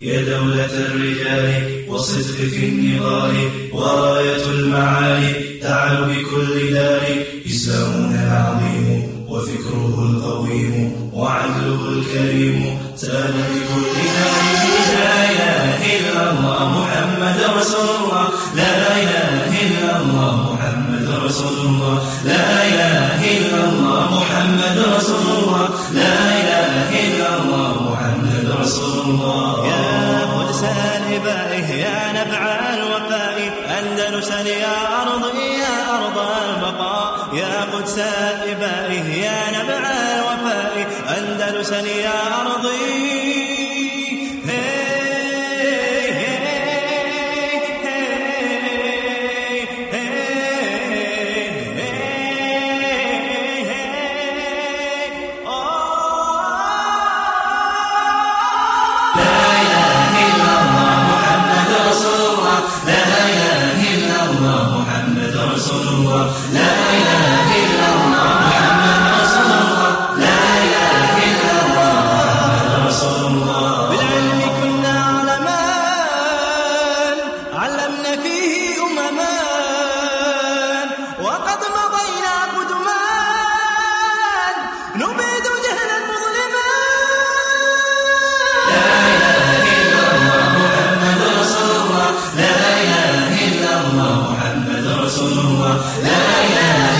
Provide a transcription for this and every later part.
يا دولة الرجال والصدق في النضال وراية المعالي تعال بكل دار. إسلامنا العظيم وفكره القويم وعدله الكريم سال بكل دار. لا إله إلا الله محمد رسول الله. لا إله إلا الله محمد رسول الله. لا إله إلا الله محمد رسول الله. لا إله إلا الله محمد رسول الله. يا قدس الإبائه يا نبع الوفاء. أندلسا يا أرضي يا أرض البقاء يا قدس الإبائه يا نبع الوفاء. أندلسا يا أرضي لا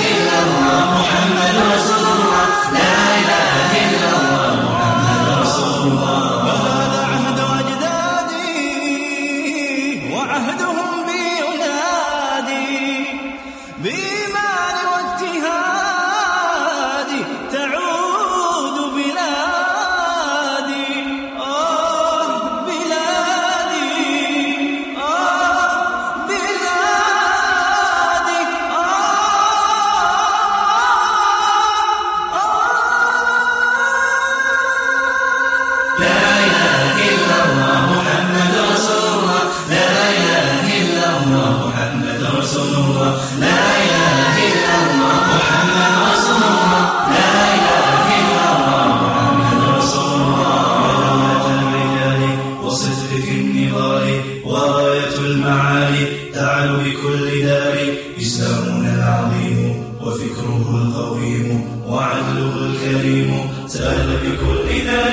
مشرف النضال وغاية المعالي تعلو بكل دار إسلامنا العظيم وفكره القويم وعدله الكريم سأل بكل دار